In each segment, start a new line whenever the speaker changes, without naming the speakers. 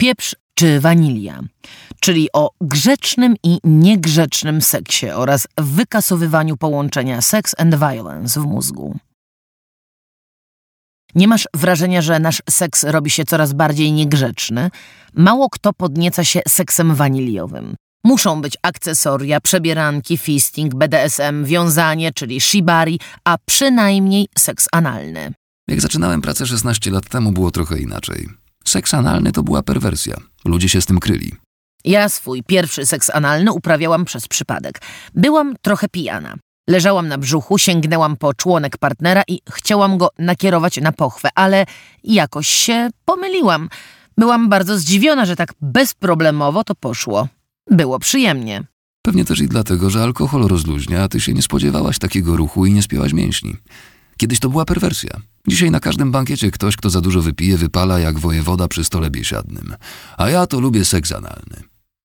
Pieprz czy wanilia, czyli o grzecznym i niegrzecznym seksie oraz wykasowywaniu połączenia sex and violence w mózgu. Nie masz wrażenia, że nasz seks robi się coraz bardziej niegrzeczny? Mało kto podnieca się seksem waniliowym. Muszą być akcesoria, przebieranki, fisting, BDSM, wiązanie, czyli shibari, a przynajmniej seks analny.
Jak zaczynałem pracę 16 lat temu, było trochę inaczej. Seks analny to była perwersja. Ludzie się z tym kryli.
Ja swój pierwszy seks analny uprawiałam przez przypadek. Byłam trochę pijana. Leżałam na brzuchu, sięgnęłam po członek partnera i chciałam go nakierować na pochwę, ale jakoś się pomyliłam. Byłam bardzo zdziwiona, że tak bezproblemowo to poszło. Było przyjemnie.
Pewnie też i dlatego, że alkohol rozluźnia, a ty się nie spodziewałaś takiego ruchu i nie spięłaś mięśni. Kiedyś to była perwersja. Dzisiaj na każdym bankiecie ktoś, kto za dużo wypije, wypala jak wojewoda przy stole biesiadnym. A ja to lubię seks analny.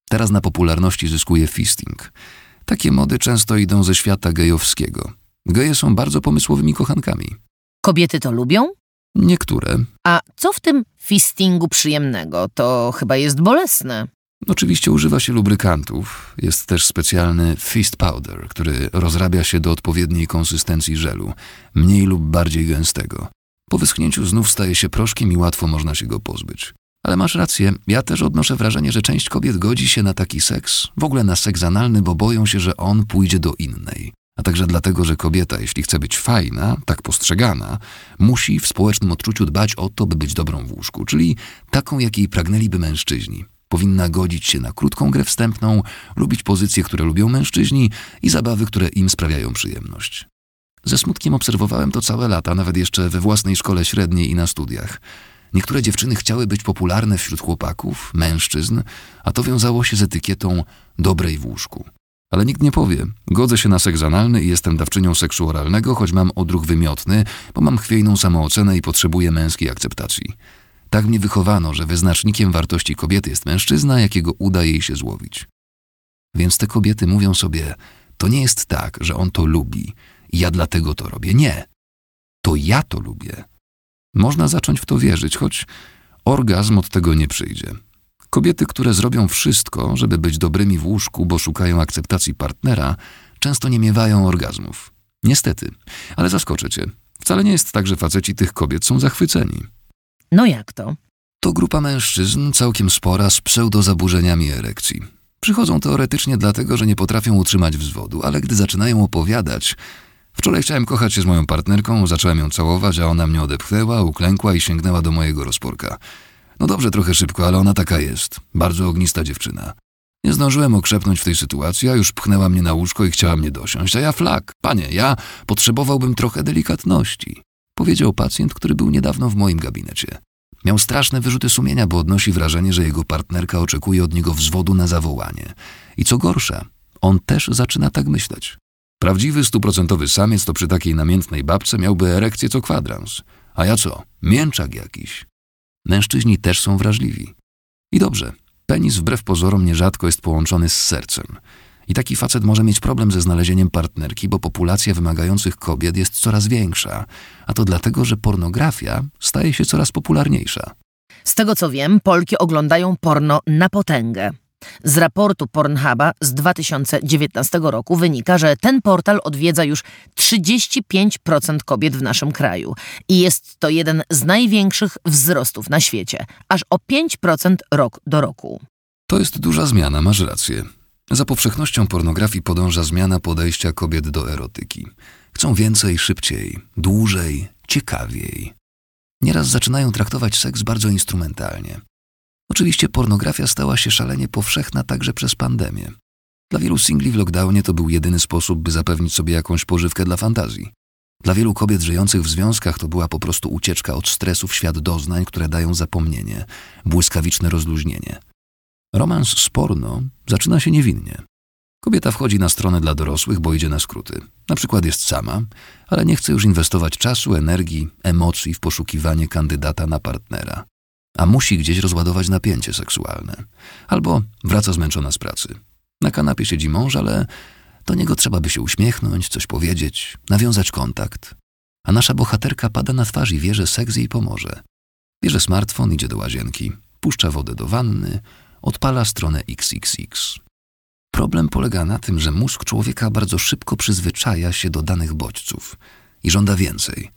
Teraz na popularności zyskuje fisting. Takie mody często idą ze świata gejowskiego. Geje są bardzo pomysłowymi kochankami.
Kobiety to lubią?
Niektóre.
A co w tym fistingu przyjemnego? To chyba jest bolesne.
Oczywiście używa się lubrykantów. Jest też specjalny fist powder, który rozrabia się do odpowiedniej konsystencji żelu, mniej lub bardziej gęstego. Po wyschnięciu znów staje się proszkiem i łatwo można się go pozbyć. Ale masz rację, ja też odnoszę wrażenie, że część kobiet godzi się na taki seks, w ogóle na seks analny, bo boją się, że on pójdzie do innej. A także dlatego, że kobieta, jeśli chce być fajna, tak postrzegana, musi w społecznym odczuciu dbać o to, by być dobrą w łóżku, czyli taką, jakiej pragnęliby mężczyźni. Powinna godzić się na krótką grę wstępną, lubić pozycje, które lubią mężczyźni i zabawy, które im sprawiają przyjemność. Ze smutkiem obserwowałem to całe lata, nawet jeszcze we własnej szkole średniej i na studiach. Niektóre dziewczyny chciały być popularne wśród chłopaków, mężczyzn, a to wiązało się z etykietą dobrej w łóżku. Ale nikt nie powie, godzę się na seks analny i jestem dawczynią seksu oralnego, choć mam odruch wymiotny, bo mam chwiejną samoocenę i potrzebuję męskiej akceptacji. Tak mnie wychowano, że wyznacznikiem wartości kobiety jest mężczyzna, jakiego uda jej się złowić. Więc te kobiety mówią sobie, to nie jest tak, że on to lubi ja dlatego to robię. Nie. To ja to lubię. Można zacząć w to wierzyć, choć orgazm od tego nie przyjdzie. Kobiety, które zrobią wszystko, żeby być dobrymi w łóżku, bo szukają akceptacji partnera, często nie miewają orgazmów. Niestety, ale zaskoczę cię. Wcale nie jest tak, że faceci tych kobiet są zachwyceni.
No jak to?
To grupa mężczyzn całkiem spora z pseudozaburzeniami erekcji. Przychodzą teoretycznie dlatego, że nie potrafią utrzymać wzwodu, ale gdy zaczynają opowiadać, Wczoraj chciałem kochać się z moją partnerką, zacząłem ją całować, a ona mnie odepchnęła, uklękła i sięgnęła do mojego rozporka. No dobrze, trochę szybko, ale ona taka jest. Bardzo ognista dziewczyna. Nie zdążyłem okrzepnąć w tej sytuacji, a już pchnęła mnie na łóżko i chciała mnie dosiąść, a ja flak. Panie, ja potrzebowałbym trochę delikatności. Powiedział pacjent, który był niedawno w moim gabinecie. Miał straszne wyrzuty sumienia, bo odnosi wrażenie, że jego partnerka oczekuje od niego wzwodu na zawołanie. I co gorsza, on też zaczyna tak myśleć. Prawdziwy stuprocentowy samiec to przy takiej namiętnej babce miałby erekcję co kwadrans. A ja co? Mięczak jakiś. Mężczyźni też są wrażliwi. I dobrze, penis wbrew pozorom nierzadko jest połączony z sercem. I taki facet może mieć problem ze znalezieniem partnerki, bo populacja wymagających kobiet jest coraz większa, a to dlatego, że pornografia staje się coraz popularniejsza.
Z tego co wiem, Polki oglądają porno na potęgę. Z raportu Pornhuba z 2019 roku wynika, że ten portal odwiedza już 35% kobiet w naszym kraju i jest to jeden z największych wzrostów na świecie, aż o 5% rok do roku.
To jest duża zmiana, masz rację. Za powszechnością pornografii podąża zmiana podejścia kobiet do erotyki. Chcą więcej, szybciej, dłużej, ciekawiej. Nieraz zaczynają traktować seks bardzo instrumentalnie. Oczywiście pornografia stała się szalenie powszechna także przez pandemię. Dla wielu singli w lockdownie to był jedyny sposób, by zapewnić sobie jakąś pożywkę dla fantazji. Dla wielu kobiet żyjących w związkach to była po prostu ucieczka od stresu w świat doznań, które dają zapomnienie, błyskawiczne rozluźnienie. Romans z porno zaczyna się niewinnie. Kobieta wchodzi na stronę dla dorosłych, bo idzie na skróty. Na przykład jest sama, ale nie chce już inwestować czasu, energii, emocji w poszukiwanie kandydata na partnera a musi gdzieś rozładować napięcie seksualne. Albo wraca zmęczona z pracy. Na kanapie siedzi mąż, ale do niego trzeba by się uśmiechnąć, coś powiedzieć, nawiązać kontakt. A nasza bohaterka pada na twarz i wie, że seks jej pomoże. Bierze smartfon, idzie do łazienki. wpuszcza wodę do wanny, odpala stronę XXX. Problem polega na tym, że mózg człowieka bardzo szybko przyzwyczaja się do danych bodźców i żąda więcej.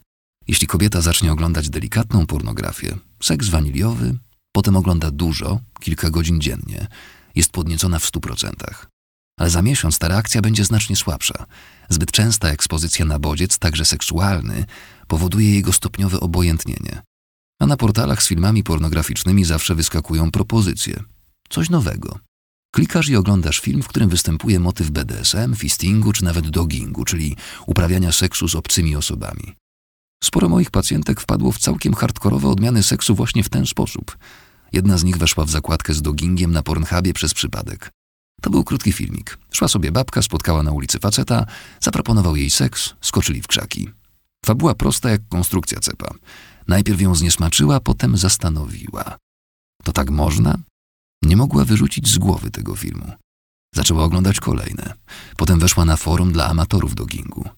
Jeśli kobieta zacznie oglądać delikatną pornografię, seks waniliowy, potem ogląda dużo, kilka godzin dziennie, jest podniecona w stu procentach. Ale za miesiąc ta reakcja będzie znacznie słabsza. Zbyt częsta ekspozycja na bodziec, także seksualny, powoduje jego stopniowe obojętnienie. A na portalach z filmami pornograficznymi zawsze wyskakują propozycje. Coś nowego. Klikasz i oglądasz film, w którym występuje motyw BDSM, fistingu czy nawet dogingu, czyli uprawiania seksu z obcymi osobami. Sporo moich pacjentek wpadło w całkiem hardkorowe odmiany seksu właśnie w ten sposób. Jedna z nich weszła w zakładkę z dogingiem na Pornhubie przez przypadek. To był krótki filmik. Szła sobie babka, spotkała na ulicy faceta, zaproponował jej seks, skoczyli w krzaki. Fabuła prosta jak konstrukcja cepa. Najpierw ją zniesmaczyła, potem zastanowiła. To tak można? Nie mogła wyrzucić z głowy tego filmu. Zaczęła oglądać kolejne. Potem weszła na forum dla amatorów dogingu.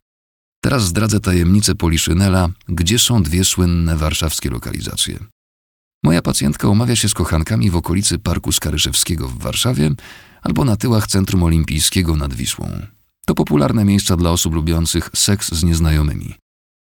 Teraz zdradzę tajemnicę Poliszynela, gdzie są dwie słynne warszawskie lokalizacje. Moja pacjentka umawia się z kochankami w okolicy Parku Skaryszewskiego w Warszawie albo na tyłach Centrum Olimpijskiego nad Wisłą. To popularne miejsca dla osób lubiących seks z nieznajomymi.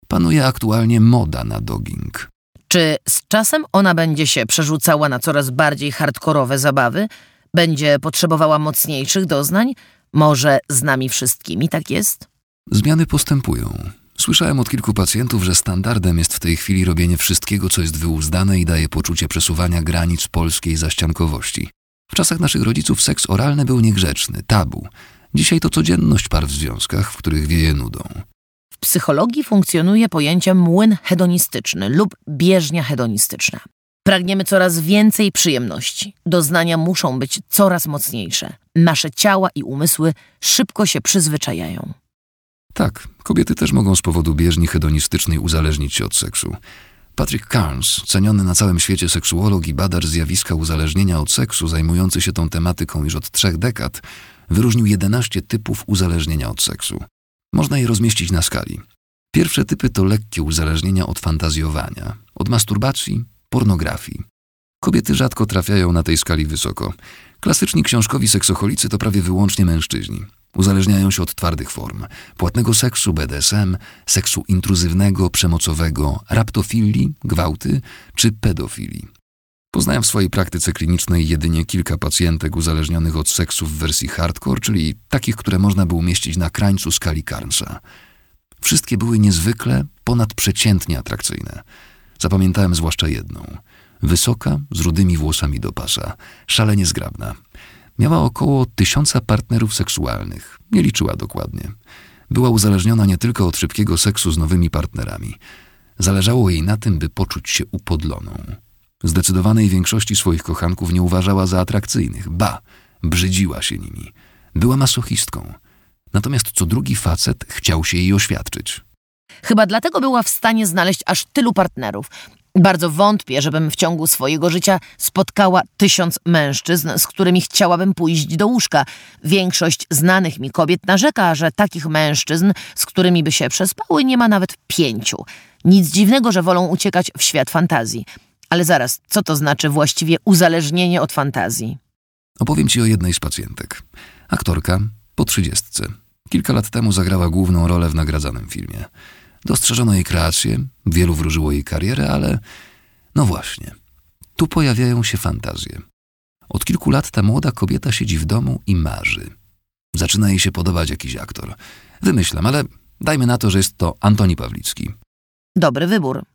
Panuje aktualnie moda na dogging.
Czy z czasem ona będzie się przerzucała na coraz bardziej hardkorowe zabawy? Będzie potrzebowała mocniejszych doznań? Może z nami wszystkimi tak jest?
Zmiany postępują. Słyszałem od kilku pacjentów, że standardem jest w tej chwili robienie wszystkiego, co jest wyuzdane i daje poczucie przesuwania granic polskiej zaściankowości. W czasach naszych rodziców seks oralny był niegrzeczny, tabu. Dzisiaj to codzienność par w związkach, w których wieje nudą.
Psychologii funkcjonuje pojęcie młyn hedonistyczny lub bieżnia hedonistyczna. Pragniemy coraz więcej przyjemności. Doznania muszą być coraz mocniejsze. Nasze ciała i umysły szybko się przyzwyczajają.
Tak, kobiety też mogą z powodu bieżni hedonistycznej uzależnić się od seksu. Patrick Carnes, ceniony na całym świecie seksuolog i badacz zjawiska uzależnienia od seksu, zajmujący się tą tematyką już od trzech dekad, wyróżnił 11 typów uzależnienia od seksu. Można je rozmieścić na skali. Pierwsze typy to lekkie uzależnienia od fantazjowania, od masturbacji, pornografii. Kobiety rzadko trafiają na tej skali wysoko. Klasyczni książkowi seksocholicy to prawie wyłącznie mężczyźni. Uzależniają się od twardych form płatnego seksu BDSM, seksu intruzywnego, przemocowego, raptofilii, gwałty czy pedofilii. Poznałem w swojej praktyce klinicznej jedynie kilka pacjentek uzależnionych od seksu w wersji hardcore, czyli takich, które można by umieścić na krańcu skali Carnsa. Wszystkie były niezwykle, ponadprzeciętnie atrakcyjne. Zapamiętałem zwłaszcza jedną. Wysoka, z rudymi włosami do pasa, szalenie zgrabna. Miała około tysiąca partnerów seksualnych, nie liczyła dokładnie. Była uzależniona nie tylko od szybkiego seksu z nowymi partnerami. Zależało jej na tym, by poczuć się upodloną. Zdecydowanej większości swoich kochanków nie uważała za atrakcyjnych, ba, brzydziła się nimi. Była masochistką. Natomiast co drugi facet chciał się jej oświadczyć.
Chyba dlatego była w stanie znaleźć aż tylu partnerów. Bardzo wątpię, żebym w ciągu swojego życia spotkała tysiąc mężczyzn, z którymi chciałabym pójść do łóżka. Większość znanych mi kobiet narzeka, że takich mężczyzn, z którymi by się przespały, nie ma nawet pięciu. Nic dziwnego, że wolą uciekać w świat fantazji. Ale zaraz, co to znaczy właściwie uzależnienie od fantazji?
Opowiem ci o jednej z pacjentek. Aktorka po trzydziestce. Kilka lat temu zagrała główną rolę w nagradzanym filmie. Dostrzeżono jej kreację, wielu wróżyło jej karierę, ale no właśnie, tu pojawiają się fantazje. Od kilku lat ta młoda kobieta siedzi w domu i marzy. Zaczyna jej się podobać jakiś aktor. Wymyślam, ale dajmy na to, że jest to Antoni Pawlicki.
Dobry wybór.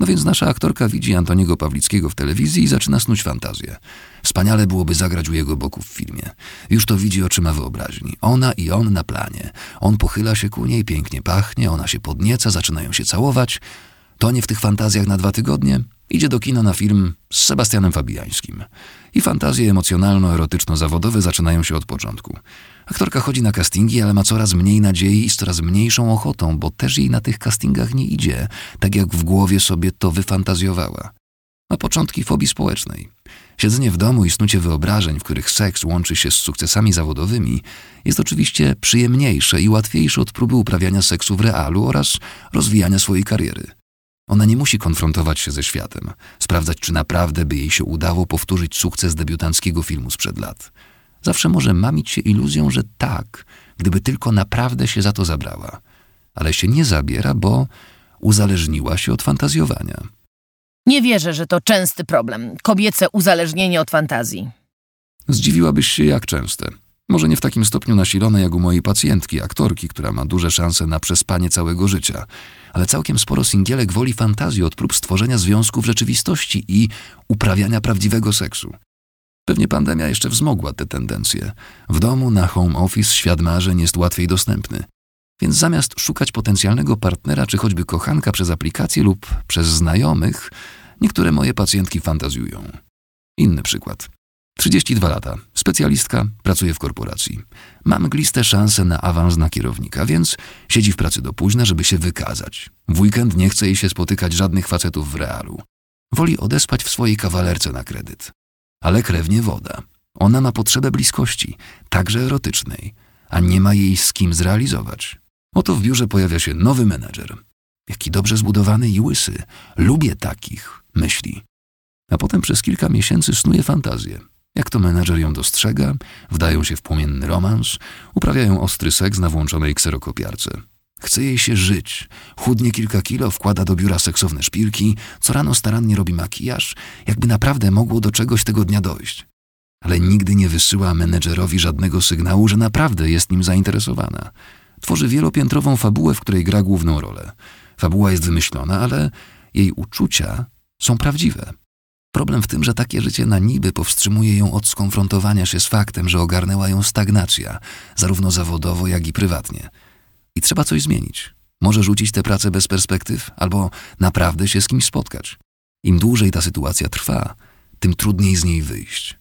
No więc nasza aktorka widzi Antoniego Pawlickiego w telewizji i zaczyna snuć fantazję. Wspaniale byłoby zagrać u jego boku w filmie. Już to widzi oczyma wyobraźni. Ona i on na planie. On pochyla się ku niej, pięknie pachnie, ona się podnieca, zaczynają się całować. To nie w tych fantazjach na dwa tygodnie. Idzie do kina na film z Sebastianem Fabiańskim. I fantazje emocjonalno-erotyczno-zawodowe zaczynają się od początku. Aktorka chodzi na castingi, ale ma coraz mniej nadziei i z coraz mniejszą ochotą, bo też jej na tych castingach nie idzie, tak jak w głowie sobie to wyfantazjowała. Ma początki fobii społecznej. Siedzenie w domu i snucie wyobrażeń, w których seks łączy się z sukcesami zawodowymi, jest oczywiście przyjemniejsze i łatwiejsze od próby uprawiania seksu w realu oraz rozwijania swojej kariery. Ona nie musi konfrontować się ze światem, sprawdzać, czy naprawdę by jej się udało powtórzyć sukces debiutanckiego filmu sprzed lat. Zawsze może mamić się iluzją, że tak, gdyby tylko naprawdę się za to zabrała. Ale się nie zabiera, bo uzależniła się od fantazjowania.
Nie wierzę, że to częsty problem. Kobiece uzależnienie od fantazji.
Zdziwiłabyś się, jak częste. Może nie w takim stopniu nasilone jak u mojej pacjentki, aktorki, która ma duże szanse na przespanie całego życia, ale całkiem sporo singielek woli fantazji od prób stworzenia związku w rzeczywistości i uprawiania prawdziwego seksu. Pewnie pandemia jeszcze wzmogła te tendencje. W domu na home office świat marzeń jest łatwiej dostępny. Więc zamiast szukać potencjalnego partnera czy choćby kochanka przez aplikację lub przez znajomych, niektóre moje pacjentki fantazjują. Inny przykład. 32 lata, specjalistka, pracuje w korporacji. Ma mgliste szanse na awans na kierownika, więc siedzi w pracy do późna, żeby się wykazać. W weekend nie chce jej się spotykać żadnych facetów w realu. Woli odespać w swojej kawalerce na kredyt. Ale krewnie woda. Ona ma potrzebę bliskości, także erotycznej, a nie ma jej z kim zrealizować. Oto w biurze pojawia się nowy menedżer. Jaki dobrze zbudowany i łysy. Lubię takich, myśli. A potem przez kilka miesięcy snuje fantazję. Jak to menedżer ją dostrzega, wdają się w płomienny romans, uprawiają ostry seks na włączonej kserokopiarce. Chce jej się żyć. Chudnie kilka kilo, wkłada do biura seksowne szpilki, co rano starannie robi makijaż, jakby naprawdę mogło do czegoś tego dnia dojść. Ale nigdy nie wysyła menedżerowi żadnego sygnału, że naprawdę jest nim zainteresowana. Tworzy wielopiętrową fabułę, w której gra główną rolę. Fabuła jest wymyślona, ale jej uczucia są prawdziwe. Problem w tym, że takie życie na niby powstrzymuje ją od skonfrontowania się z faktem, że ogarnęła ją stagnacja, zarówno zawodowo, jak i prywatnie. I trzeba coś zmienić. Może rzucić tę pracę bez perspektyw, albo naprawdę się z kimś spotkać. Im dłużej ta sytuacja trwa, tym trudniej z niej wyjść.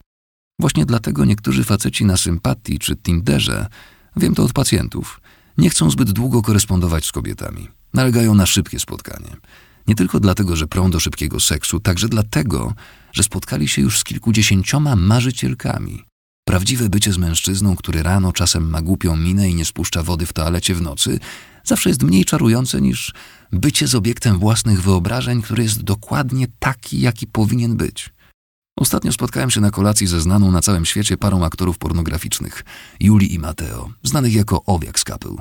Właśnie dlatego niektórzy faceci na sympatii czy Tinderze, wiem to od pacjentów, nie chcą zbyt długo korespondować z kobietami. Nalegają na szybkie spotkanie. Nie tylko dlatego, że prą do szybkiego seksu, także dlatego, że spotkali się już z kilkudziesięcioma marzycielkami. Prawdziwe bycie z mężczyzną, który rano czasem ma głupią minę i nie spuszcza wody w toalecie w nocy, zawsze jest mniej czarujące niż bycie z obiektem własnych wyobrażeń, który jest dokładnie taki, jaki powinien być. Ostatnio spotkałem się na kolacji ze znaną na całym świecie parą aktorów pornograficznych, Juli i Mateo, znanych jako Owiak z Couple.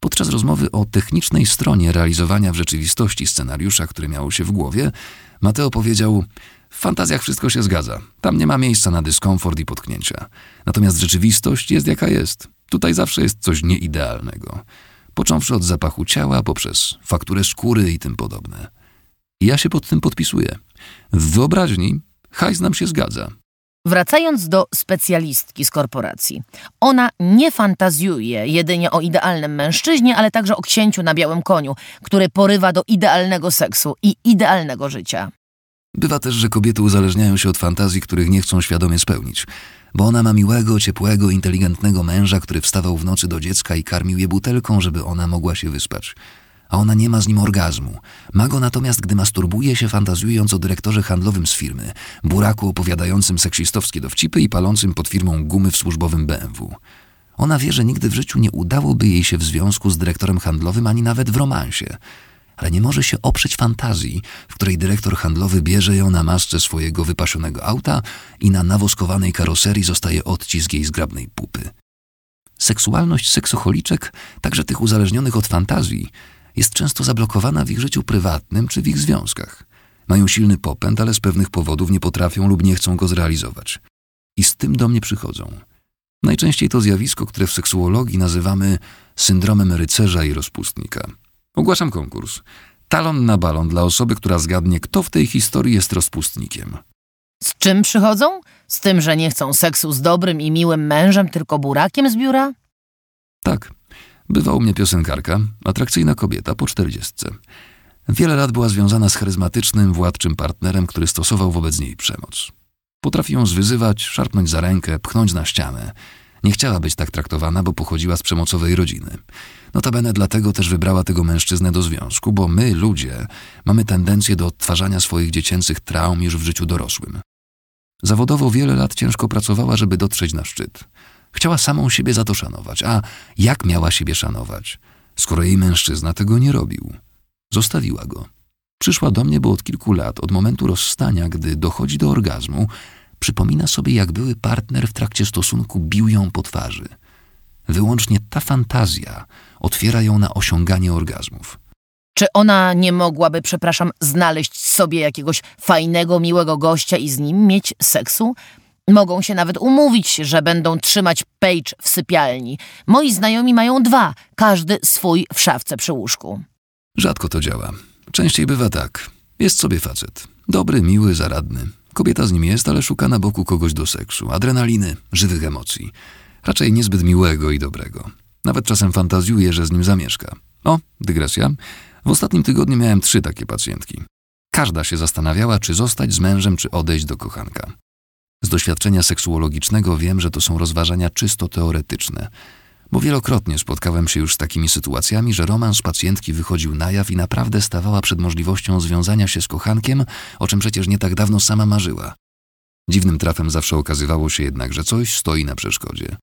Podczas rozmowy o technicznej stronie realizowania w rzeczywistości scenariusza, który miał się w głowie, Mateo powiedział: W fantazjach wszystko się zgadza. Tam nie ma miejsca na dyskomfort i potknięcia. Natomiast rzeczywistość jest jaka jest. Tutaj zawsze jest coś nieidealnego. Począwszy od zapachu ciała, poprzez fakturę skóry i tym podobne. I ja się pod tym podpisuję. W wyobraźni hajs nam się zgadza.
Wracając do specjalistki z korporacji. Ona nie fantazjuje jedynie o idealnym mężczyźnie, ale także o księciu na białym koniu, który porywa do idealnego seksu i idealnego życia.
Bywa też, że kobiety uzależniają się od fantazji, których nie chcą świadomie spełnić. Bo ona ma miłego, ciepłego, inteligentnego męża, który wstawał w nocy do dziecka i karmił je butelką, żeby ona mogła się wyspać a ona nie ma z nim orgazmu. Ma go natomiast, gdy masturbuje się fantazjując o dyrektorze handlowym z firmy, buraku opowiadającym seksistowskie dowcipy i palącym pod firmą gumy w służbowym BMW. Ona wie, że nigdy w życiu nie udałoby jej się w związku z dyrektorem handlowym ani nawet w romansie. Ale nie może się oprzeć fantazji, w której dyrektor handlowy bierze ją na masce swojego wypasionego auta i na nawoskowanej karoserii zostaje odcisk jej zgrabnej pupy. Seksualność seksocholiczek, także tych uzależnionych od fantazji, jest często zablokowana w ich życiu prywatnym czy w ich związkach. Mają silny popęd, ale z pewnych powodów nie potrafią lub nie chcą go zrealizować. I z tym do mnie przychodzą. Najczęściej to zjawisko, które w seksuologii nazywamy syndromem rycerza i rozpustnika. Ogłaszam konkurs. Talon na balon dla osoby, która zgadnie, kto w tej historii jest rozpustnikiem.
Z czym przychodzą? Z tym, że nie chcą seksu z dobrym i miłym mężem, tylko burakiem z biura?
Tak. Bywa u mnie piosenkarka, atrakcyjna kobieta po czterdziestce. Wiele lat była związana z charyzmatycznym, władczym partnerem, który stosował wobec niej przemoc. Potrafi ją zwyzywać, szarpnąć za rękę, pchnąć na ścianę. Nie chciała być tak traktowana, bo pochodziła z przemocowej rodziny. Notabene dlatego też wybrała tego mężczyznę do związku, bo my, ludzie, mamy tendencję do odtwarzania swoich dziecięcych traum już w życiu dorosłym. Zawodowo wiele lat ciężko pracowała, żeby dotrzeć na szczyt. Chciała samą siebie za to szanować. A jak miała siebie szanować, skoro jej mężczyzna tego nie robił? Zostawiła go. Przyszła do mnie, bo od kilku lat, od momentu rozstania, gdy dochodzi do orgazmu, przypomina sobie, jak były partner w trakcie stosunku bił ją po twarzy. Wyłącznie ta fantazja otwiera ją na osiąganie orgazmów.
Czy ona nie mogłaby, przepraszam, znaleźć sobie jakiegoś fajnego, miłego gościa i z nim mieć seksu? Mogą się nawet umówić, że będą trzymać page w sypialni. Moi znajomi mają dwa, każdy swój w szafce przy łóżku.
Rzadko to działa. Częściej bywa tak. Jest sobie facet. Dobry, miły, zaradny. Kobieta z nim jest, ale szuka na boku kogoś do seksu, adrenaliny, żywych emocji. Raczej niezbyt miłego i dobrego. Nawet czasem fantazjuje, że z nim zamieszka. O, dygresja. W ostatnim tygodniu miałem trzy takie pacjentki. Każda się zastanawiała, czy zostać z mężem, czy odejść do kochanka. Z doświadczenia seksuologicznego wiem, że to są rozważania czysto teoretyczne, bo wielokrotnie spotkałem się już z takimi sytuacjami, że romans pacjentki wychodził na jaw i naprawdę stawała przed możliwością związania się z kochankiem, o czym przecież nie tak dawno sama marzyła. Dziwnym trafem zawsze okazywało się jednak, że coś stoi na przeszkodzie.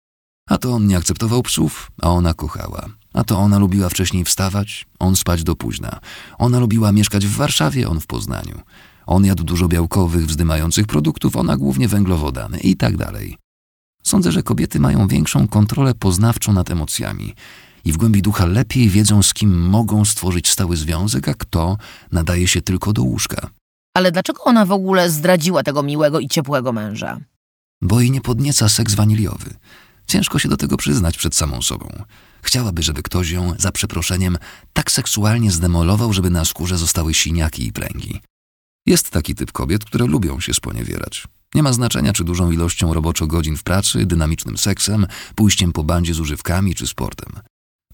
A to on nie akceptował psów, a ona kochała. A to ona lubiła wcześniej wstawać, on spać do późna. Ona lubiła mieszkać w Warszawie, on w Poznaniu. On jadł dużo białkowych, wzdymających produktów, ona głównie węglowodany i tak dalej. Sądzę, że kobiety mają większą kontrolę poznawczą nad emocjami i w głębi ducha lepiej wiedzą, z kim mogą stworzyć stały związek, a kto nadaje się tylko do łóżka.
Ale dlaczego ona w ogóle zdradziła tego miłego i ciepłego męża?
Bo jej nie podnieca seks waniliowy. Ciężko się do tego przyznać przed samą sobą. Chciałaby, żeby ktoś ją, za przeproszeniem, tak seksualnie zdemolował, żeby na skórze zostały siniaki i pręgi. Jest taki typ kobiet, które lubią się sponiewierać. Nie ma znaczenia, czy dużą ilością roboczo godzin w pracy, dynamicznym seksem, pójściem po bandzie z używkami czy sportem.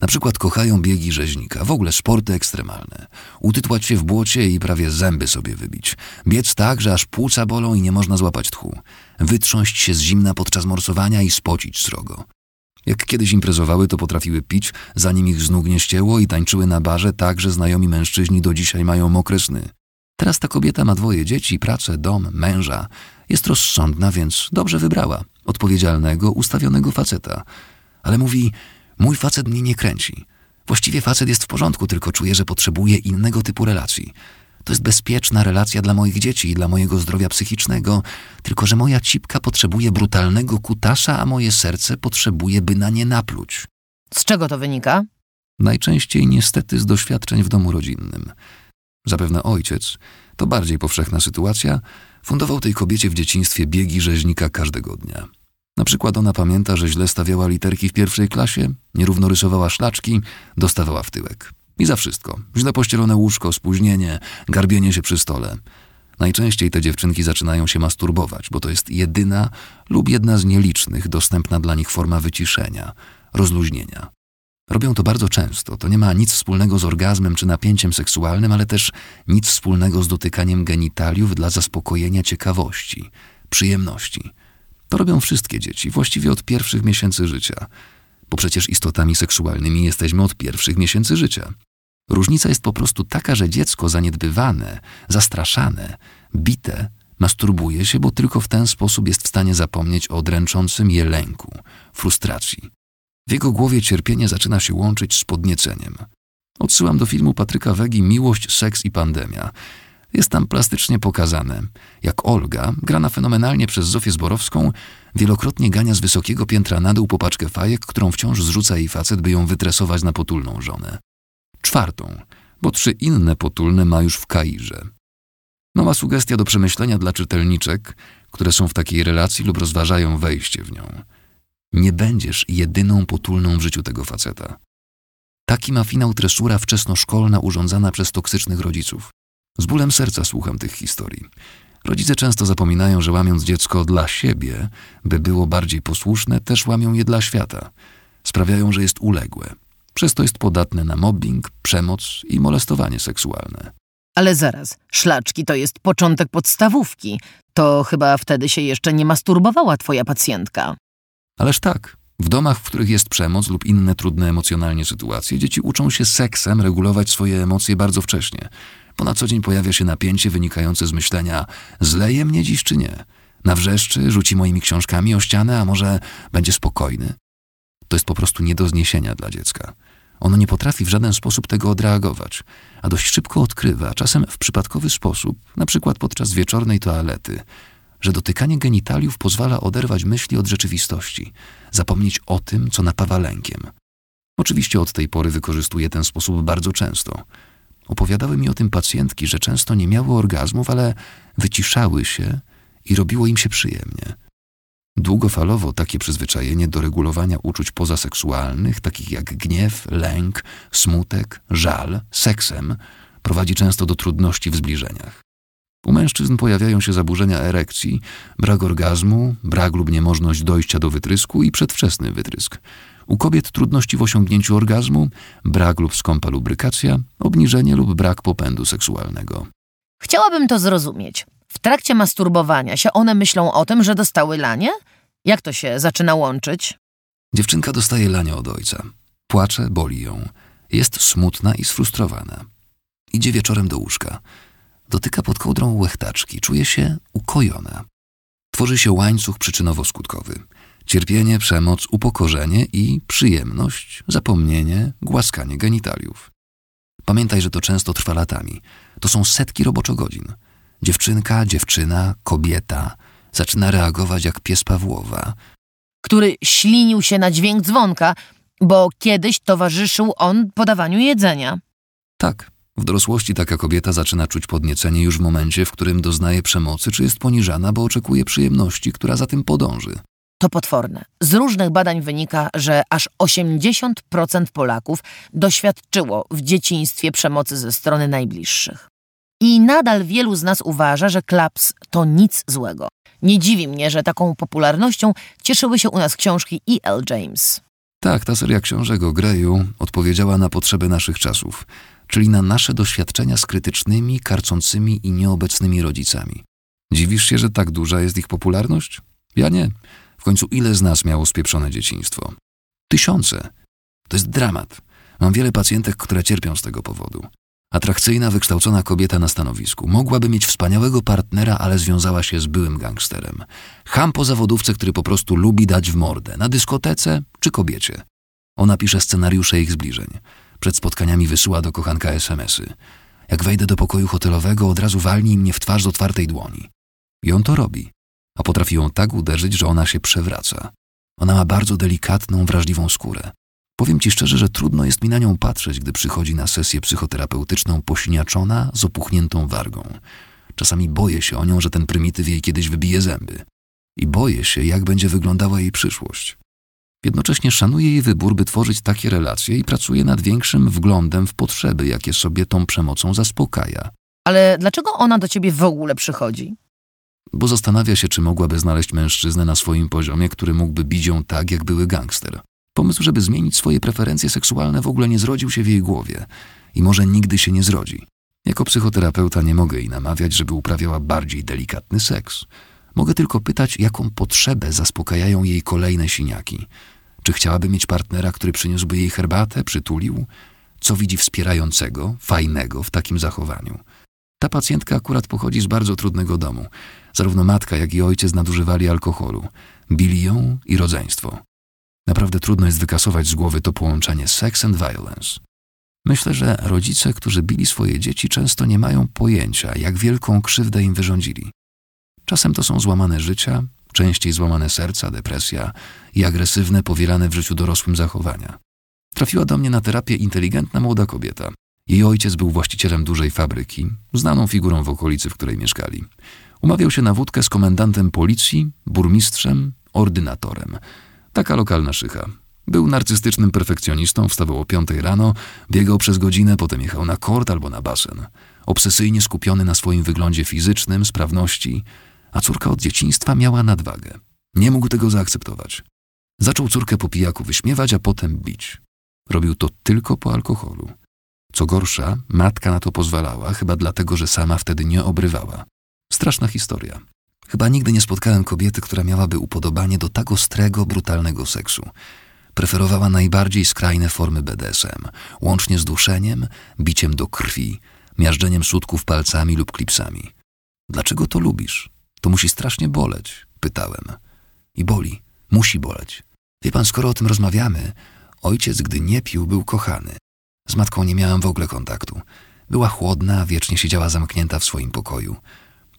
Na przykład kochają biegi rzeźnika, w ogóle sporty ekstremalne. Utytłać się w błocie i prawie zęby sobie wybić. Biec tak, że aż płuca bolą i nie można złapać tchu. Wytrząść się z zimna podczas morsowania i spocić srogo. Jak kiedyś imprezowały, to potrafiły pić, zanim ich z nóg nie ścięło i tańczyły na barze tak, że znajomi mężczyźni do dzisiaj mają mokre sny. Teraz ta kobieta ma dwoje dzieci, pracę, dom, męża. Jest rozsądna, więc dobrze wybrała. Odpowiedzialnego, ustawionego faceta. Ale mówi, mój facet mnie nie kręci. Właściwie facet jest w porządku, tylko czuję, że potrzebuje innego typu relacji. To jest bezpieczna relacja dla moich dzieci i dla mojego zdrowia psychicznego, tylko że moja cipka potrzebuje brutalnego kutasa, a moje serce potrzebuje, by na nie napluć.
Z czego to wynika?
Najczęściej niestety z doświadczeń w domu rodzinnym. Zapewne ojciec, to bardziej powszechna sytuacja, fundował tej kobiecie w dzieciństwie biegi rzeźnika każdego dnia. Na przykład ona pamięta, że źle stawiała literki w pierwszej klasie, nierówno rysowała szlaczki, dostawała w tyłek. I za wszystko. Źle pościelone łóżko, spóźnienie, garbienie się przy stole. Najczęściej te dziewczynki zaczynają się masturbować, bo to jest jedyna lub jedna z nielicznych dostępna dla nich forma wyciszenia, rozluźnienia. Robią to bardzo często. To nie ma nic wspólnego z orgazmem czy napięciem seksualnym, ale też nic wspólnego z dotykaniem genitaliów dla zaspokojenia ciekawości, przyjemności. To robią wszystkie dzieci, właściwie od pierwszych miesięcy życia, bo przecież istotami seksualnymi jesteśmy od pierwszych miesięcy życia. Różnica jest po prostu taka, że dziecko zaniedbywane, zastraszane, bite, masturbuje się, bo tylko w ten sposób jest w stanie zapomnieć o dręczącym je lęku, frustracji. W jego głowie cierpienie zaczyna się łączyć z podnieceniem. Odsyłam do filmu Patryka Wegi Miłość, seks i pandemia. Jest tam plastycznie pokazane, jak Olga, grana fenomenalnie przez Zofię Zborowską, wielokrotnie gania z wysokiego piętra na dół popaczkę fajek, którą wciąż zrzuca jej facet, by ją wytresować na potulną żonę. Czwartą, bo trzy inne potulne ma już w Kairze. Nowa sugestia do przemyślenia dla czytelniczek, które są w takiej relacji lub rozważają wejście w nią. Nie będziesz jedyną potulną w życiu tego faceta. Taki ma finał tresura wczesnoszkolna urządzana przez toksycznych rodziców. Z bólem serca słucham tych historii. Rodzice często zapominają, że łamiąc dziecko dla siebie, by było bardziej posłuszne, też łamią je dla świata. Sprawiają, że jest uległe. Przez to jest podatne na mobbing, przemoc i molestowanie seksualne.
Ale zaraz, szlaczki to jest początek podstawówki. To chyba wtedy się jeszcze nie masturbowała twoja pacjentka.
Ależ tak. W domach, w których jest przemoc lub inne trudne emocjonalnie sytuacje, dzieci uczą się seksem regulować swoje emocje bardzo wcześnie, bo na co dzień pojawia się napięcie wynikające z myślenia zleje mnie dziś czy nie? Nawrzeszczy, rzuci moimi książkami o ścianę, a może będzie spokojny? To jest po prostu nie do zniesienia dla dziecka. Ono nie potrafi w żaden sposób tego odreagować, a dość szybko odkrywa, czasem w przypadkowy sposób, na przykład podczas wieczornej toalety, że dotykanie genitaliów pozwala oderwać myśli od rzeczywistości, zapomnieć o tym, co napawa lękiem. Oczywiście od tej pory wykorzystuje ten sposób bardzo często. Opowiadały mi o tym pacjentki, że często nie miały orgazmów, ale wyciszały się i robiło im się przyjemnie. Długofalowo takie przyzwyczajenie do regulowania uczuć pozaseksualnych, takich jak gniew, lęk, smutek, żal, seksem, prowadzi często do trudności w zbliżeniach. U mężczyzn pojawiają się zaburzenia erekcji, brak orgazmu, brak lub niemożność dojścia do wytrysku i przedwczesny wytrysk. U kobiet trudności w osiągnięciu orgazmu, brak lub skąpa lubrykacja, obniżenie lub brak popędu seksualnego.
Chciałabym to zrozumieć. W trakcie masturbowania się one myślą o tym, że dostały lanie? Jak to się zaczyna łączyć?
Dziewczynka dostaje lanie od ojca. Płacze, boli ją. Jest smutna i sfrustrowana. Idzie wieczorem do łóżka. Dotyka pod kołdrą łechtaczki. Czuje się ukojona. Tworzy się łańcuch przyczynowo-skutkowy. Cierpienie, przemoc, upokorzenie i przyjemność, zapomnienie, głaskanie genitaliów. Pamiętaj, że to często trwa latami. To są setki roboczogodzin. Dziewczynka, dziewczyna, kobieta zaczyna reagować jak pies Pawłowa.
Który ślinił się na dźwięk dzwonka, bo kiedyś towarzyszył on podawaniu jedzenia.
Tak, w dorosłości taka kobieta zaczyna czuć podniecenie już w momencie, w którym doznaje przemocy czy jest poniżana, bo oczekuje przyjemności, która za tym podąży.
To potworne. Z różnych badań wynika, że aż 80% Polaków doświadczyło w dzieciństwie przemocy ze strony najbliższych. I nadal wielu z nas uważa, że klaps to nic złego. Nie dziwi mnie, że taką popularnością cieszyły się u nas książki E.L. James.
Tak, ta seria książek o Greju odpowiedziała na potrzeby naszych czasów, czyli na nasze doświadczenia z krytycznymi, karcącymi i nieobecnymi rodzicami. Dziwisz się, że tak duża jest ich popularność? Ja nie. Końcu ile z nas miało spieprzone dzieciństwo? Tysiące. To jest dramat. Mam wiele pacjentek, które cierpią z tego powodu. Atrakcyjna, wykształcona kobieta na stanowisku. Mogłaby mieć wspaniałego partnera, ale związała się z byłym gangsterem. Ham po zawodówce, który po prostu lubi dać w mordę. Na dyskotece czy kobiecie. Ona pisze scenariusze ich zbliżeń. Przed spotkaniami wysyła do kochanka SMS-y. Jak wejdę do pokoju hotelowego, od razu walnij mnie w twarz z otwartej dłoni. I on to robi. A potrafi ją tak uderzyć, że ona się przewraca. Ona ma bardzo delikatną, wrażliwą skórę. Powiem ci szczerze, że trudno jest mi na nią patrzeć, gdy przychodzi na sesję psychoterapeutyczną posiniaczona z opuchniętą wargą. Czasami boję się o nią, że ten prymityw jej kiedyś wybije zęby. I boję się, jak będzie wyglądała jej przyszłość. Jednocześnie szanuję jej wybór, by tworzyć takie relacje i pracuję nad większym wglądem w potrzeby, jakie sobie tą przemocą zaspokaja.
Ale dlaczego ona do ciebie w ogóle przychodzi?
Bo zastanawia się, czy mogłaby znaleźć mężczyznę na swoim poziomie, który mógłby bić ją tak, jak były gangster. Pomysł, żeby zmienić swoje preferencje seksualne w ogóle nie zrodził się w jej głowie i może nigdy się nie zrodzi. Jako psychoterapeuta nie mogę jej namawiać, żeby uprawiała bardziej delikatny seks. Mogę tylko pytać, jaką potrzebę zaspokajają jej kolejne siniaki. Czy chciałaby mieć partnera, który przyniósłby jej herbatę, przytulił? Co widzi wspierającego, fajnego w takim zachowaniu? Ta pacjentka akurat pochodzi z bardzo trudnego domu. Zarówno matka, jak i ojciec nadużywali alkoholu. Bili ją i rodzeństwo. Naprawdę trudno jest wykasować z głowy to połączenie sex and violence. Myślę, że rodzice, którzy bili swoje dzieci, często nie mają pojęcia, jak wielką krzywdę im wyrządzili. Czasem to są złamane życia, częściej złamane serca, depresja i agresywne, powielane w życiu dorosłym zachowania. Trafiła do mnie na terapię inteligentna młoda kobieta. Jej ojciec był właścicielem dużej fabryki, znaną figurą w okolicy, w której mieszkali. Umawiał się na wódkę z komendantem policji, burmistrzem, ordynatorem. Taka lokalna szycha. Był narcystycznym perfekcjonistą, wstawał o piątej rano, biegał przez godzinę, potem jechał na kort albo na basen. Obsesyjnie skupiony na swoim wyglądzie fizycznym, sprawności, a córka od dzieciństwa miała nadwagę. Nie mógł tego zaakceptować. Zaczął córkę po pijaku wyśmiewać, a potem bić. Robił to tylko po alkoholu. Co gorsza, matka na to pozwalała, chyba dlatego, że sama wtedy nie obrywała. Straszna historia. Chyba nigdy nie spotkałem kobiety, która miałaby upodobanie do tak ostrego, brutalnego seksu. Preferowała najbardziej skrajne formy BDSM, łącznie z duszeniem, biciem do krwi, miażdżeniem sutków palcami lub klipsami. Dlaczego to lubisz? To musi strasznie boleć, pytałem. I boli, musi boleć. Wie pan, skoro o tym rozmawiamy, Ojciec, gdy nie pił, był kochany. Z matką nie miałam w ogóle kontaktu. Była chłodna, wiecznie siedziała zamknięta w swoim pokoju.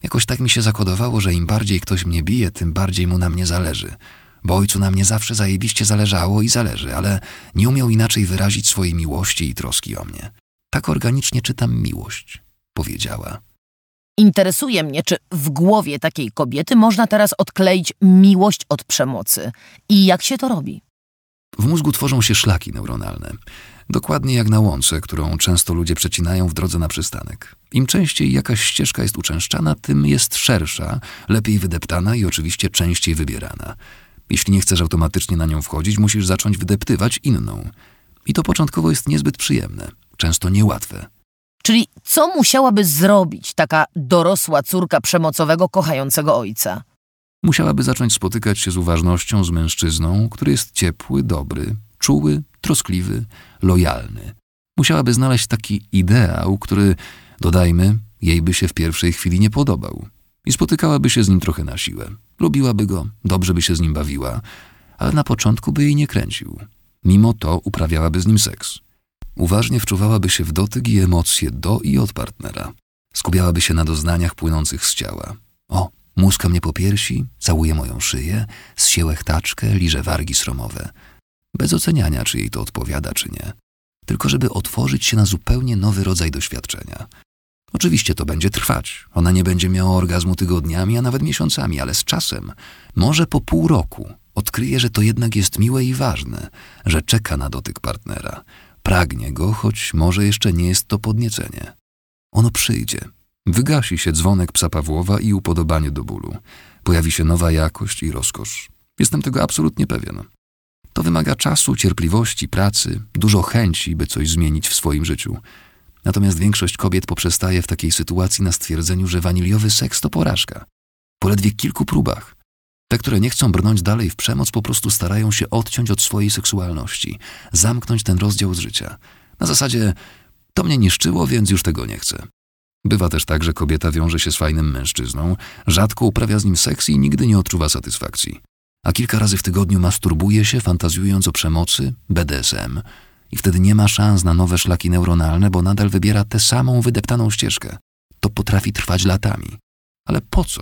Jakoś tak mi się zakodowało, że im bardziej ktoś mnie bije, tym bardziej mu na mnie zależy. Bo ojcu na mnie zawsze zajebiście zależało i zależy, ale nie umiał inaczej wyrazić swojej miłości i troski o mnie. Tak organicznie czytam miłość, powiedziała.
Interesuje mnie, czy w głowie takiej kobiety można teraz odkleić miłość od przemocy i jak się to robi.
W mózgu tworzą się szlaki neuronalne. Dokładnie jak na łące, którą często ludzie przecinają w drodze na przystanek. Im częściej jakaś ścieżka jest uczęszczana, tym jest szersza, lepiej wydeptana i oczywiście częściej wybierana. Jeśli nie chcesz automatycznie na nią wchodzić, musisz zacząć wydeptywać inną. I to początkowo jest niezbyt przyjemne, często niełatwe.
Czyli co musiałaby zrobić taka dorosła córka przemocowego, kochającego ojca?
Musiałaby zacząć spotykać się z uważnością z mężczyzną, który jest ciepły, dobry, czuły, troskliwy, lojalny. Musiałaby znaleźć taki ideał, który, dodajmy, jej by się w pierwszej chwili nie podobał. I spotykałaby się z nim trochę na siłę. Lubiłaby go, dobrze by się z nim bawiła, ale na początku by jej nie kręcił. Mimo to uprawiałaby z nim seks. Uważnie wczuwałaby się w dotyk i emocje do i od partnera. Skupiałaby się na doznaniach płynących z ciała. O, muska mnie po piersi, całuje moją szyję, zsie łechtaczkę, liże wargi sromowe. Bez oceniania, czy jej to odpowiada, czy nie. Tylko żeby otworzyć się na zupełnie nowy rodzaj doświadczenia. Oczywiście to będzie trwać. Ona nie będzie miała orgazmu tygodniami, a nawet miesiącami, ale z czasem, może po pół roku, odkryje, że to jednak jest miłe i ważne, że czeka na dotyk partnera, Pragnie go, choć może jeszcze nie jest to podniecenie. Ono przyjdzie. Wygasi się dzwonek psa Pawłowa i upodobanie do bólu. Pojawi się nowa jakość i rozkosz. Jestem tego absolutnie pewien. To wymaga czasu, cierpliwości, pracy, dużo chęci, by coś zmienić w swoim życiu. Natomiast większość kobiet poprzestaje w takiej sytuacji na stwierdzeniu, że waniliowy seks to porażka. Po ledwie kilku próbach, te, które nie chcą brnąć dalej w przemoc, po prostu starają się odciąć od swojej seksualności, zamknąć ten rozdział z życia. Na zasadzie to mnie niszczyło, więc już tego nie chcę. Bywa też tak, że kobieta wiąże się z fajnym mężczyzną, rzadko uprawia z nim seks i nigdy nie odczuwa satysfakcji. A kilka razy w tygodniu masturbuje się, fantazjując o przemocy, BDSM, i wtedy nie ma szans na nowe szlaki neuronalne, bo nadal wybiera tę samą wydeptaną ścieżkę. To potrafi trwać latami. Ale po co?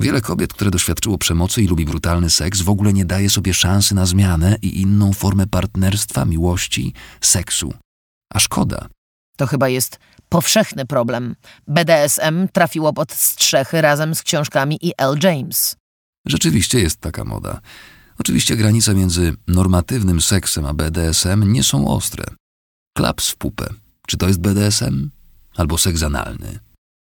Wiele kobiet, które doświadczyło przemocy i lubi brutalny seks, w ogóle nie daje sobie szansy na zmianę i inną formę partnerstwa, miłości, seksu. A szkoda.
To chyba jest powszechny problem. BDSM trafiło pod strzechy razem z książkami i L. James.
Rzeczywiście jest taka moda. Oczywiście granice między normatywnym seksem a BDSM nie są ostre. Klaps w pupę. Czy to jest BDSM? Albo seks analny?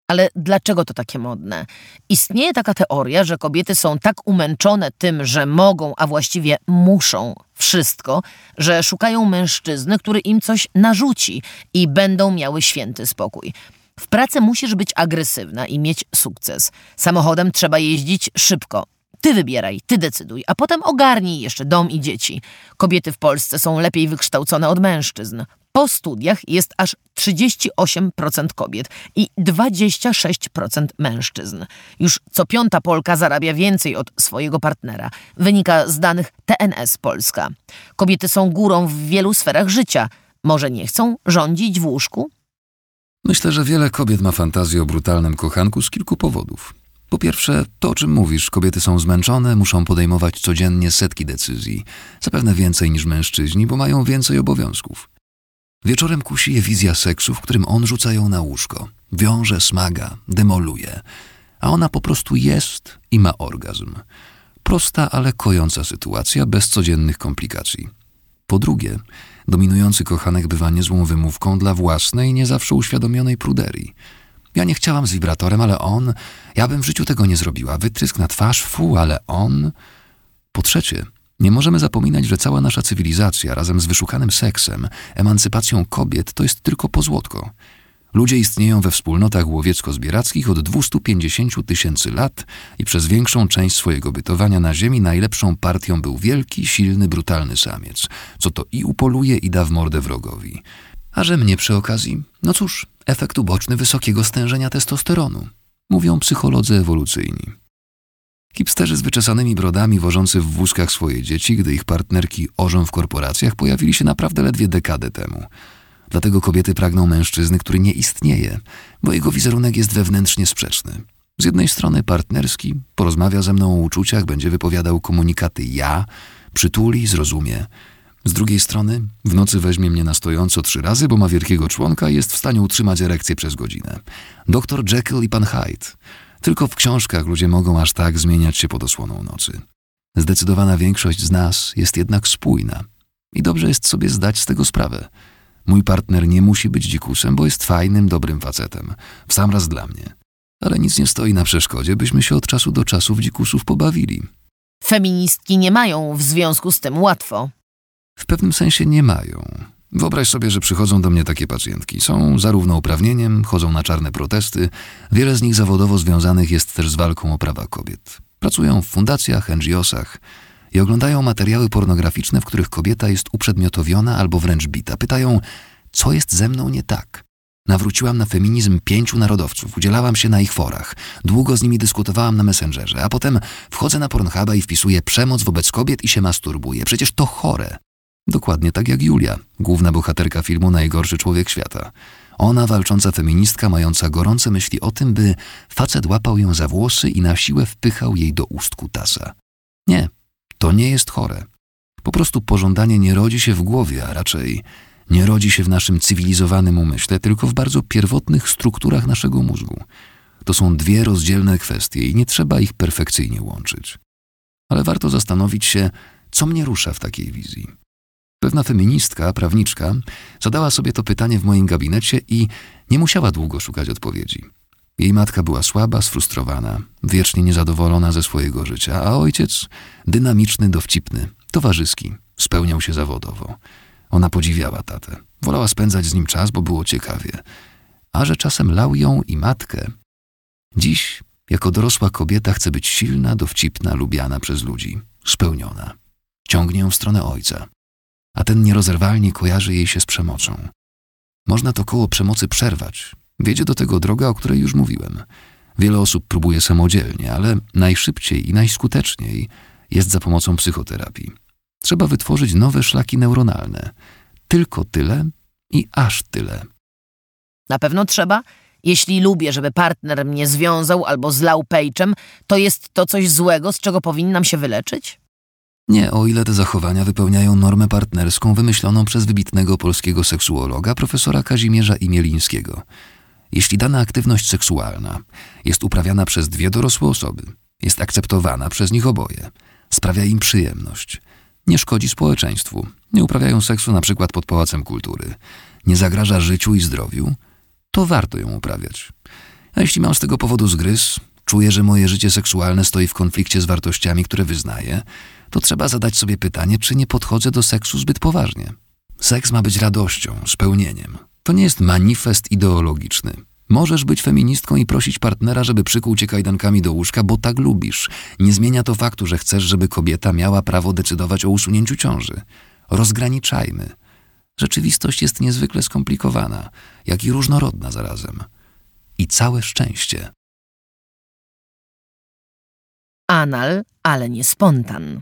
Ale dlaczego to takie modne? Istnieje taka teoria, że kobiety są tak umęczone tym, że mogą, a właściwie muszą wszystko, że szukają mężczyzny, który im coś narzuci i będą miały święty spokój. W pracy musisz być agresywna i mieć sukces. Samochodem trzeba jeździć szybko. Ty wybieraj, ty decyduj, a potem ogarnij jeszcze dom i dzieci. Kobiety w Polsce są lepiej wykształcone od mężczyzn. Po studiach jest aż 38% kobiet i 26% mężczyzn. Już co piąta Polka zarabia więcej od swojego partnera. Wynika z danych TNS Polska. Kobiety są górą w wielu sferach życia. Może nie chcą rządzić w łóżku?
Myślę, że wiele kobiet ma fantazję o brutalnym kochanku z kilku powodów. Po pierwsze, to o czym mówisz, kobiety są zmęczone, muszą podejmować codziennie setki decyzji, zapewne więcej niż mężczyźni, bo mają więcej obowiązków. Wieczorem kusi je wizja seksu, w którym on rzuca ją na łóżko. Wiąże, smaga, demoluje. A ona po prostu jest i ma orgazm. Prosta, ale kojąca sytuacja, bez codziennych komplikacji. Po drugie, dominujący kochanek bywa niezłą wymówką dla własnej, nie zawsze uświadomionej pruderii. Ja nie chciałam z wibratorem, ale on... Ja bym w życiu tego nie zrobiła. Wytrysk na twarz, fu, ale on... Po trzecie, nie możemy zapominać, że cała nasza cywilizacja razem z wyszukanym seksem, emancypacją kobiet to jest tylko pozłotko. Ludzie istnieją we wspólnotach łowiecko-zbierackich od 250 tysięcy lat i przez większą część swojego bytowania na ziemi najlepszą partią był wielki, silny, brutalny samiec, co to i upoluje i da w mordę wrogowi. A że mnie przy okazji, no cóż, efekt uboczny wysokiego stężenia testosteronu, mówią psycholodzy ewolucyjni. Hipsterzy z wyczesanymi brodami wożący w wózkach swoje dzieci, gdy ich partnerki orzą w korporacjach, pojawili się naprawdę ledwie dekadę temu. Dlatego kobiety pragną mężczyzny, który nie istnieje, bo jego wizerunek jest wewnętrznie sprzeczny. Z jednej strony partnerski, porozmawia ze mną o uczuciach, będzie wypowiadał komunikaty ja, przytuli, zrozumie. Z drugiej strony, w nocy weźmie mnie na stojąco trzy razy, bo ma wielkiego członka i jest w stanie utrzymać erekcję przez godzinę. Doktor Jekyll i pan Hyde. Tylko w książkach ludzie mogą aż tak zmieniać się pod osłoną nocy. Zdecydowana większość z nas jest jednak spójna. I dobrze jest sobie zdać z tego sprawę. Mój partner nie musi być dzikusem, bo jest fajnym, dobrym facetem. W sam raz dla mnie. Ale nic nie stoi na przeszkodzie, byśmy się od czasu do czasu w dzikusów pobawili.
Feministki nie mają w związku z tym łatwo.
W pewnym sensie nie mają. Wyobraź sobie, że przychodzą do mnie takie pacjentki. Są zarówno uprawnieniem, chodzą na czarne protesty, wiele z nich zawodowo związanych jest też z walką o prawa kobiet. Pracują w fundacjach, NGOsach i oglądają materiały pornograficzne, w których kobieta jest uprzedmiotowiona albo wręcz bita. Pytają, co jest ze mną nie tak? Nawróciłam na feminizm pięciu narodowców, udzielałam się na ich forach, długo z nimi dyskutowałam na Messengerze, a potem wchodzę na Pornhuba i wpisuję przemoc wobec kobiet i się masturbuję. Przecież to chore. Dokładnie tak jak Julia, główna bohaterka filmu Najgorszy człowiek świata. Ona, walcząca feministka, mająca gorące myśli o tym, by facet łapał ją za włosy i na siłę wpychał jej do ust kutasa. Nie, to nie jest chore. Po prostu pożądanie nie rodzi się w głowie, a raczej nie rodzi się w naszym cywilizowanym umyśle, tylko w bardzo pierwotnych strukturach naszego mózgu. To są dwie rozdzielne kwestie i nie trzeba ich perfekcyjnie łączyć. Ale warto zastanowić się, co mnie rusza w takiej wizji. Pewna feministka, prawniczka, zadała sobie to pytanie w moim gabinecie i nie musiała długo szukać odpowiedzi. Jej matka była słaba, sfrustrowana, wiecznie niezadowolona ze swojego życia, a ojciec dynamiczny, dowcipny, towarzyski, spełniał się zawodowo. Ona podziwiała tatę. Wolała spędzać z nim czas, bo było ciekawie. A że czasem lał ją i matkę. Dziś, jako dorosła kobieta, chce być silna, dowcipna, lubiana przez ludzi, spełniona. Ciągnie ją w stronę ojca. A ten nierozerwalnie kojarzy jej się z przemocą. Można to koło przemocy przerwać. Wiedzie do tego droga, o której już mówiłem. Wiele osób próbuje samodzielnie, ale najszybciej i najskuteczniej jest za pomocą psychoterapii. Trzeba wytworzyć nowe szlaki neuronalne. Tylko tyle i aż tyle.
Na pewno trzeba. Jeśli lubię, żeby partner mnie związał albo zlał pejczem, to jest to coś złego, z czego powinnam się wyleczyć?
Nie, o ile te zachowania wypełniają normę partnerską wymyśloną przez wybitnego polskiego seksuologa profesora Kazimierza Imielińskiego. Jeśli dana aktywność seksualna jest uprawiana przez dwie dorosłe osoby, jest akceptowana przez nich oboje, sprawia im przyjemność, nie szkodzi społeczeństwu, nie uprawiają seksu na przykład pod pałacem kultury, nie zagraża życiu i zdrowiu, to warto ją uprawiać. A jeśli mam z tego powodu zgryz, czuję, że moje życie seksualne stoi w konflikcie z wartościami, które wyznaję, to trzeba zadać sobie pytanie, czy nie podchodzę do seksu zbyt poważnie. Seks ma być radością, spełnieniem. To nie jest manifest ideologiczny. Możesz być feministką i prosić partnera, żeby przykuł cię kajdankami do łóżka, bo tak lubisz. Nie zmienia to faktu, że chcesz, żeby kobieta miała prawo decydować o usunięciu ciąży. Rozgraniczajmy. Rzeczywistość jest niezwykle skomplikowana, jak i różnorodna zarazem. I całe szczęście.
Anal, ale nie spontan.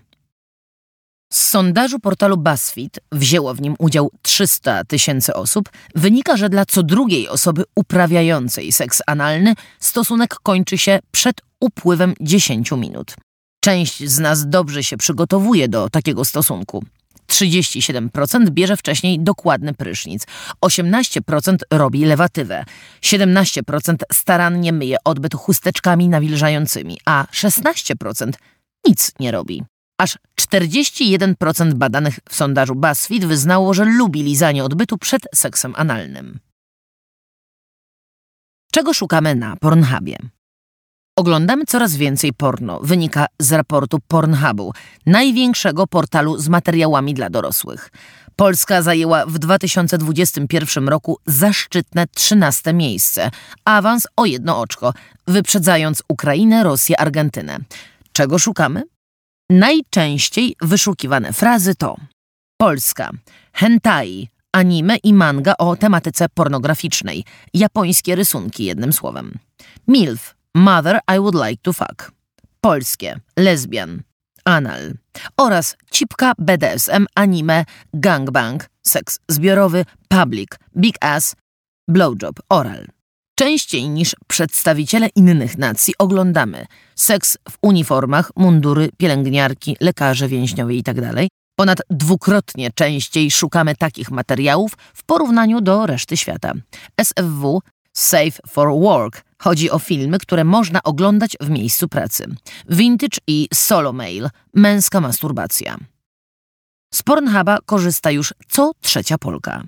Z sondażu portalu BuzzFeed wzięło w nim udział 300 tysięcy osób. Wynika, że dla co drugiej osoby uprawiającej seks analny stosunek kończy się przed upływem 10 minut. Część z nas dobrze się przygotowuje do takiego stosunku. 37% bierze wcześniej dokładny prysznic, 18% robi lewatywę, 17% starannie myje odbyt chusteczkami nawilżającymi, a 16% nic nie robi. Aż 41% badanych w sondażu BuzzFeed wyznało, że lubi lizanie odbytu przed seksem analnym. Czego szukamy na Pornhubie? Oglądamy coraz więcej porno, wynika z raportu Pornhubu, największego portalu z materiałami dla dorosłych. Polska zajęła w 2021 roku zaszczytne 13 miejsce, awans o jedno oczko, wyprzedzając Ukrainę, Rosję, Argentynę. Czego szukamy? Najczęściej wyszukiwane frazy to Polska, hentai, anime i manga o tematyce pornograficznej, japońskie rysunki jednym słowem. MILF, Mother I Would Like to Fuck. polskie, lesbian, anal oraz cipka BDSM, anime, gangbang, seks zbiorowy, public, big ass, blowjob, oral. Częściej niż przedstawiciele innych nacji oglądamy seks w uniformach, mundury, pielęgniarki, lekarze więźniowie itd. Ponad dwukrotnie częściej szukamy takich materiałów w porównaniu do reszty świata. SFW Safe for Work chodzi o filmy, które można oglądać w miejscu pracy. Vintage i Solo Mail męska masturbacja. Z Pornhuba korzysta już co trzecia Polka.